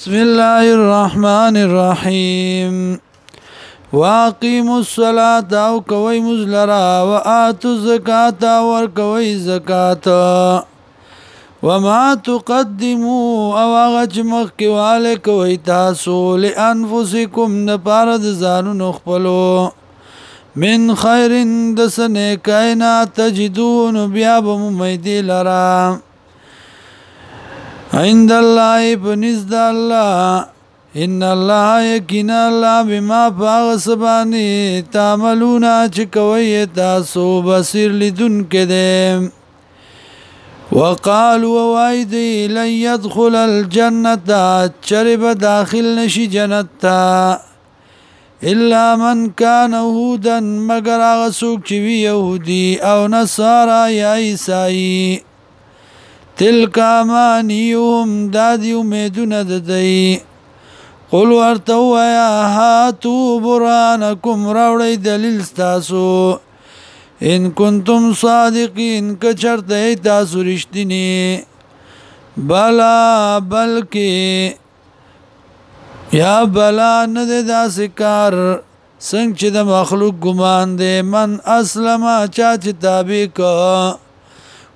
بسم الله الرحمن الرحيم واقیموا الصلاة او کوي مزلرا واتوا الزکات ور کوي زکات وما تقدموا او غچ مخ کیواله کوي تاسو لانفسکم نپاره ځانونو خپلو من خیر د سنه کائنات تجدون بیا بم میدی لرا عند الله بنزد الله ان الله یقین الله بما فغسبانی تعملون چې کوي تاسو بصیر لدون کده وقالوا وايدي لن يدخل الجنه چرب داخل نشي جنت الا من كان يهودا مگر هغه څوک چې يهودي او نصارا یا عیسائی تلک امانیهم دا دی امیدونه د دی قل ورته وایا هاتو برانکم راوړی دلیل تاسو ان کنتم صادقین که چرته تاسو رښتینی بلا بلکې یا بلا نه د داسې کار څنګه چې د مخلوق ګمان دی من اسلمه چا چې تابع که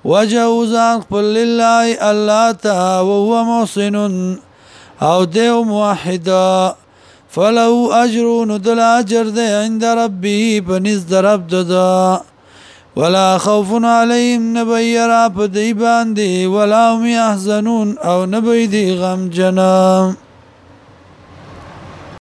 وجوزان قبل لله الله تا وهو محسن او دیو موحد فلو اجر ندل اجر دی عند ربه بنز درب ددا ولا خوف عليهم نبيرا پدی باندې ولا هم يحزنون او نبي دي غم جنم